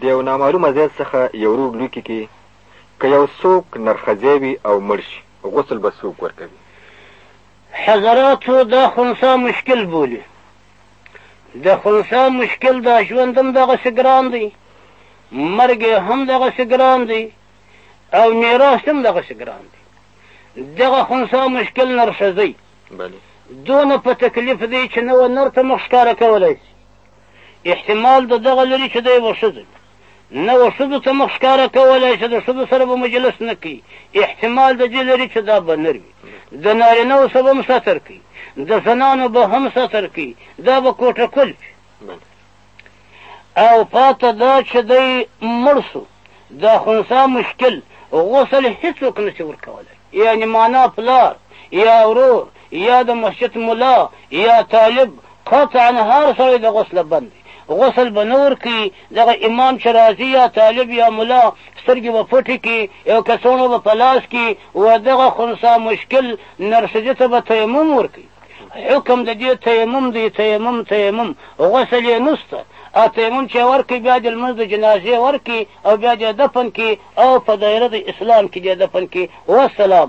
د یو نامعلومه ځای څخه یو روډ لوکي کې که یو څوک نرښځی وي او مړ شي غسل به څوک ورکوي؟ حضراتو دا خنثا مشکل بولي د خنثا مشکل دا ژوند هم دغسې ګران دی مرګ هم دغسې ګران دی او میراث هم دغسې ګران دی دغه خنثا مشکل نرښځی دونه په تکلیف دی چې نه و نر ته مخ ښکاره کولی شي احتمال د دغه لري چې د یوه ښځه وي. نه و ښځو ته مخ ښکاره کولای چې د ښځو سره به مجلس نه کوي. احتمال د دې لري چې دا به نر وي. د نارینه و سره به هم ستر کوي. د زنانو به هم ستر کوي. دا به کوټه کل وي. او پاته دا چې دی مړ شو د خنثا مشکل غسل هیڅوک نشي ورکولی یعنی مانا پلار یا ورور یا د مسجد ملا یا طالب قطعا هر سړی د غسل بند دی غسل به نور کی دغه امام چې راځي یا طالب یا ملا سترګې به پټې کی یو کڅوڼه به په لاس کی و دغه خنسا مشکل نرسجي ته به تیمم ورکوي حکم د دې تیمم دی تیمم تیمم غسل یې نسته او تیمم چې ورکړي بیا د لمونځ د جنازې ورکړي او بیا دې دفن کړي او په دایره د اسلام کې دې دفن کړي والسلام